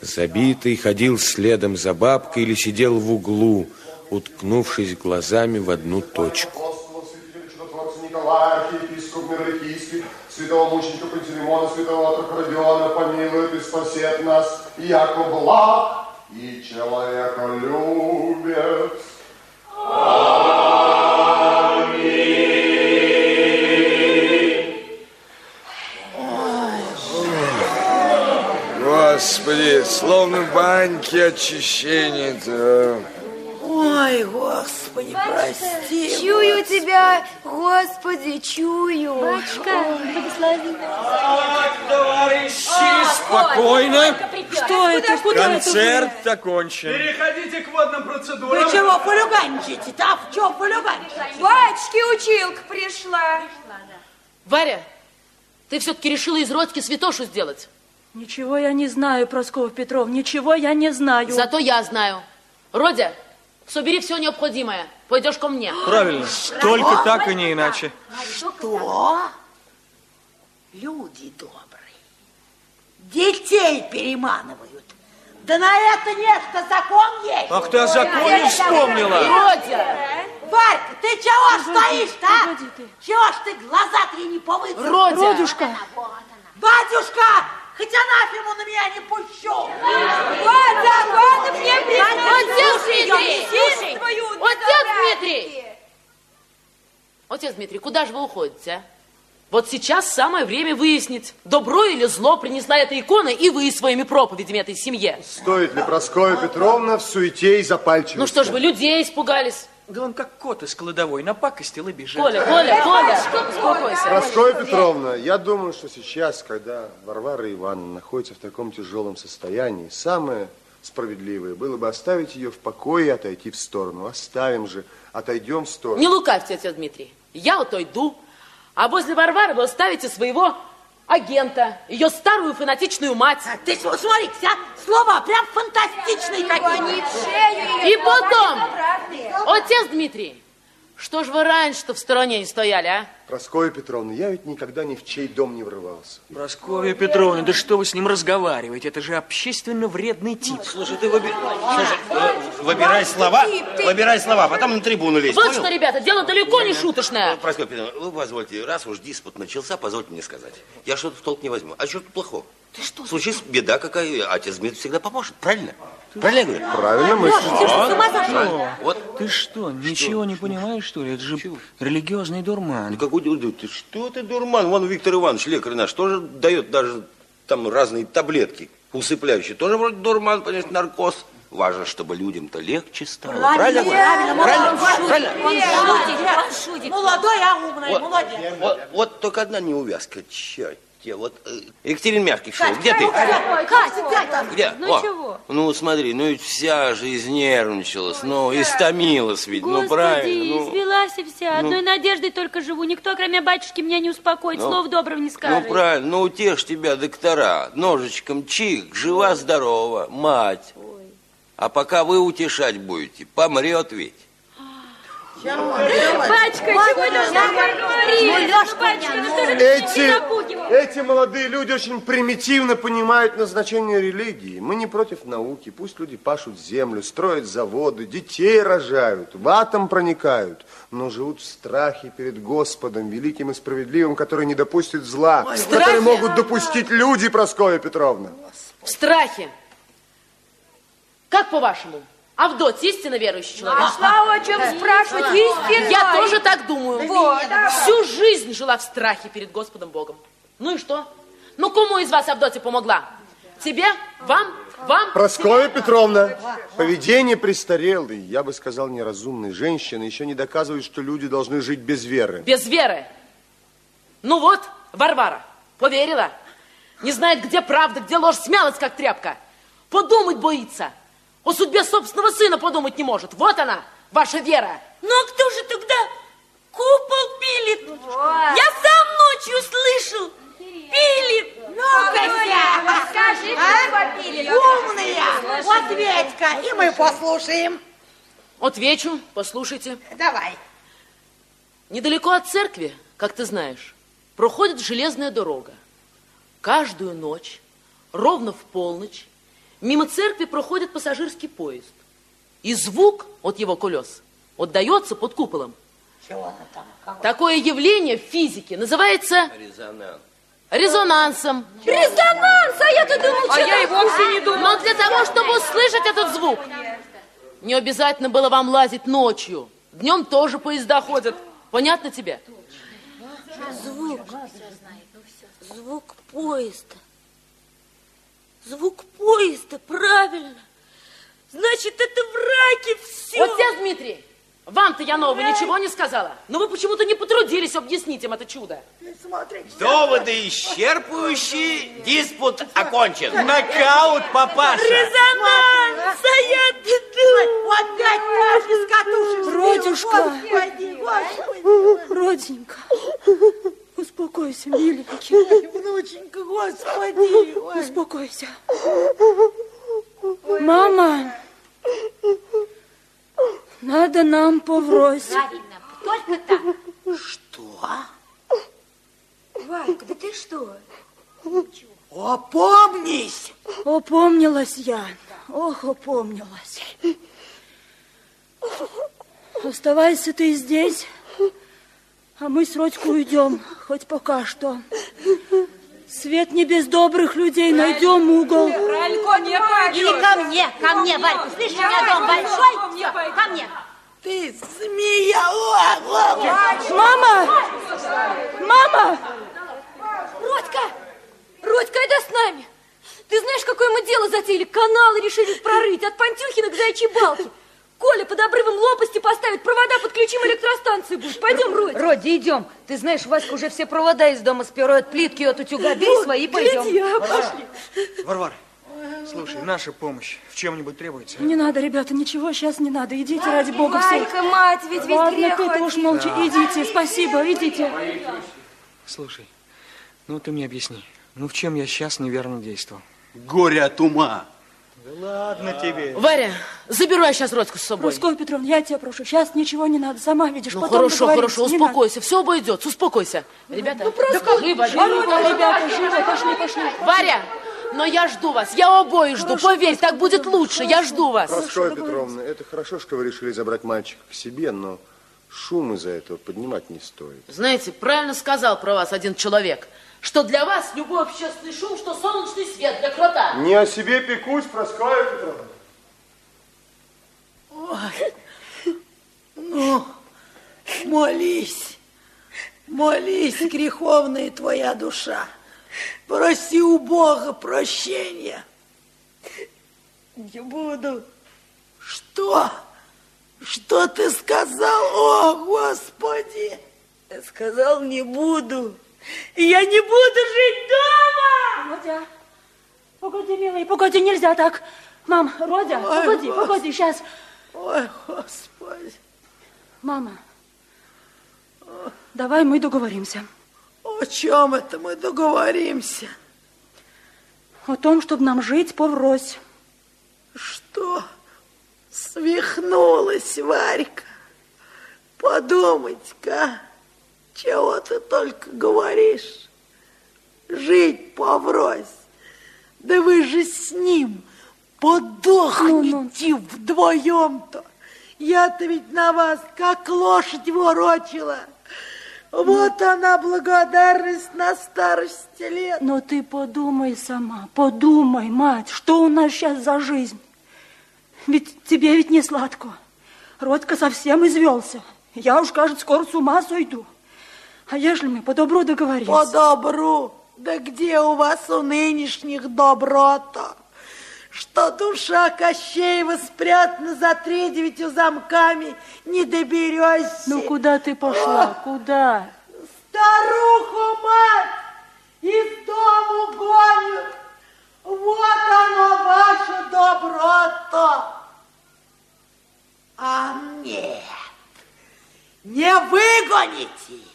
Забитый ходил следом за бабкой или сидел в углу, уткнувшись глазами в одну точку. Святого мученика Пантелеймона, святого отрока Родиона, помилует и спасет нас, яко благ и человека любит. Господи, словно баньки очищения-то. Ой, Господи, прости. Чую тебя, Господи, чую. Батюшка, благослови. Товарищи, спокойно. Что это? Куда Концерт окончен. Переходите к водным процедурам. Вы чего полюганчите? Да в чем полюганчите? Батюшки, училка пришла. Варя, ты все-таки решила из Родьки святошу сделать. Ничего я не знаю, Проскова Петров, ничего я не знаю. Зато я знаю. Родя, собери все необходимое. Пойдешь ко мне. Правильно. Только так и не иначе. Что? Люди добрые. Детей переманывают. Да на это нет-то закон есть. Ах ты о законе вспомнила. Родя! Варька, ты чего стоишь-то, а? Чего ж ты глаза-то не повыцел? Родя! Родюшка, Батюшка, хоть анафему на меня не пущу. Вот закон мне Отец Дмитрий! Слушай, Отец Дмитрий! Отец Дмитрий, куда же вы уходите, а? Вот сейчас самое время выяснить, добро или зло принесла эта икона и вы своими проповедями этой семье. Стоит ли Прасковья Петровна в суете и запальчивости? Ну что ж вы, людей испугались. Да он как кот из кладовой напакостил и бежит. Коля, Коля, Коля, успокойся. Прасковья Петровна, я думаю, что сейчас, когда Варвара Ивановна находится в таком тяжелом состоянии, самое справедливое было бы оставить ее в покое и отойти в сторону. Оставим же, отойдем в сторону. Не лукавьте, отец Дмитрий. Я вот иду, а возле Варвары вы оставите своего агента, ее старую фанатичную мать. А Ты см- смотри, вся слова прям фантастичные шею И потом, отец Дмитрий, что ж вы раньше-то в стороне не стояли, а? Прасковья Петровна, я ведь никогда ни в чей дом не врывался. Прасковья Петровна, да что вы с ним разговариваете? Это же общественно вредный тип. Слушай, ты выби- Слушай, э, выбирай слова, выбирай слова, потом на трибуну лезь, Вот понял? что, ребята, дело далеко не шуточное. Прасковья Петровна, вы позвольте, раз уж диспут начался, позвольте мне сказать. Я что-то в толк не возьму. А что тут плохого? Ты что? Случись беда какая, отец Дмитрий всегда поможет, правильно? Правильно я говорю? Правильно мыслите. Правильно. Вот Ты что, ничего не понимаешь, что ли? Это же религиозный дурман. Ну, какой ты, ты что ты, дурман? Вон Виктор Иванович, лекарь наш, тоже дает даже там разные таблетки усыпляющие. Тоже вроде дурман, конечно, наркоз. Важно, чтобы людям-то легче стало. Правильно? говорю? Правильно, Правильно? Он шутит, Молодой, а умный, Вот, молодец. вот, вот только одна неувязка. Черт, те, вот э, Екатерина Мягких, что, где ты? Катя, Катя, Где? Ну О, чего? Ну смотри, ну ведь вся же изнервничалась, ну истомилась ведь, ну Господи, правильно. Ну, извелась и вся. Одной надеждой только живу. Никто, кроме батюшки, меня не успокоит. Ну, Слов доброго не ну скажет. правильно, ну утешь тебя, доктора, ножичком чик, жива-здорова, мать. А пока вы утешать будете, помрет ведь. Чего говорит? Ну, ну что же Эти, эти молодые люди очень примитивно понимают назначение религии. Мы не против науки. Пусть люди пашут землю, строят заводы, детей рожают, в атом проникают, но живут в страхе перед Господом, великим и справедливым, который не допустит зла, который могут допустить люди, Прасковья Петровна. В страхе. Как по-вашему? Авдотья истинно верующий человек? Нашла о чем спрашивать истинно. Я тоже так думаю. Вот, Всю жизнь жила в страхе перед Господом Богом. Ну и что? Ну, кому из вас Авдотья помогла? Тебе? Вам? Вам? Прасковья Петровна, поведение престарелой, я бы сказал, неразумной женщины еще не доказывает, что люди должны жить без веры. Без веры. Ну вот, Варвара, поверила. Не знает, где правда, где ложь, смялась, как тряпка. Подумать боится. О судьбе собственного сына подумать не может. Вот она, ваша вера. Ну а кто же тогда купол пилит? Я сам ночью слышал. Пилит. Ну-ка, Скажи, А? кто попили? умные, ответь-ка, и мы послушаем. Отвечу, послушайте. Давай. Недалеко от церкви, как ты знаешь, проходит железная дорога. Каждую ночь, ровно в полночь, мимо церкви проходит пассажирский поезд. И звук от его колес отдается под куполом. Такое явление в физике называется Резонанс. резонансом. Резонанс, а я-то думал, А что я и вовсе не думал. Но для того, чтобы услышать этот звук, не обязательно было вам лазить ночью. Днем тоже поезда ходят. Понятно тебе? Звук. Звук поезда. Звук поезда, правильно. Значит, это враки все. Вот здесь, Дмитрий, вам-то я нового ничего не сказала. Но вы почему-то не потрудились объяснить им это чудо. Доводы исчерпывающие, диспут окончен. Нокаут, папаша! Резонанс, а я-то думала. Опять Паша с катушек Родюшка. Роденька, успокойся, миленький. Внученька, Господи. Успокойся. Мама, надо нам поврось. Правильно, только так. Варька, да ты что? Опомнись. Опомнилась я. Ох, опомнилась. Оставайся ты здесь, а мы с Родькой уйдем, хоть пока что. Свет не без добрых людей, найдем угол. Правильно, не. Или ко мне, ко мне, Варька. Слышишь, у меня дом большой? Всё, ко мне. Ты змея. Мама! Мама! Родька! Родька, иди с нами! Ты знаешь, какое мы дело затеяли? Каналы решили прорыть от Пантюхина к Заячьей балке. Коля под обрывом лопасти поставит, провода подключим, электростанции будет. Пойдем, Родь. Роди, идем. Ты знаешь, Васька уже все провода из дома спирает, плитки от утюга. Бери свои, пойдем. Гляди, а, пошли. Варвара, слушай, наша помощь в чем-нибудь требуется? Не надо, ребята, ничего сейчас не надо. Идите, ради бога, все. Варька, мать, ведь ведь Ладно, ты-то уж молча. Идите, спасибо, идите. Слушай, ну ты мне объясни, ну в чем я сейчас неверно действовал? Горе от ума. Ладно тебе. Варя, заберу я сейчас Родьку с собой. Прасковья Петровна, я тебя прошу, сейчас ничего не надо, сама видишь, Ну потом хорошо, хорошо, не надо. успокойся, все обойдется, успокойся. Ребята, Ну, просто живо, живо, живо, ребята, живо, пошли, пошли. Варя, но я жду вас, я обоих жду, поверь, так будет лучше, я жду вас. Прасковья Петровна, это хорошо, что вы решили забрать мальчика к себе, но шум из-за этого поднимать не стоит. Знаете, правильно сказал про вас один человек, что для вас любой общественный шум, что солнечный свет для крота. Не о себе пекусь, Прасковья Петровна. Ну, молись, молись, греховная твоя душа. Проси у Бога прощения. Не буду. Что? Что ты сказал? О, Господи! Я сказал, не буду. И я не буду жить дома. Родя, погоди, милый, погоди, нельзя так. Мам, Родя, Ой, погоди, Господи. погоди, сейчас. Ой, Господи! Мама, давай мы договоримся. О чем это мы договоримся? О том, чтобы нам жить поврось. Что? Свихнулась Варька. Подумать-ка, чего ты только говоришь. Жить поврось. Да вы же с ним подохнете вдвоем-то. Я-то ведь на вас как лошадь ворочила. Вот она благодарность на старости лет. Но ты подумай сама, подумай, мать, что у нас сейчас за жизнь? Ведь тебе ведь не сладко. Родька совсем извелся. Я уж, кажется, скоро с ума сойду. А ежели мы по добру договорились? По добру? Да где у вас у нынешних добро-то? Что душа Кощеева спрятана за тридевятью замками, не доберешься. Ну, куда ты пошла? Куда? Старуху мать из дому гонят. Вот оно, ваше добро-то. А нет, не выгоните.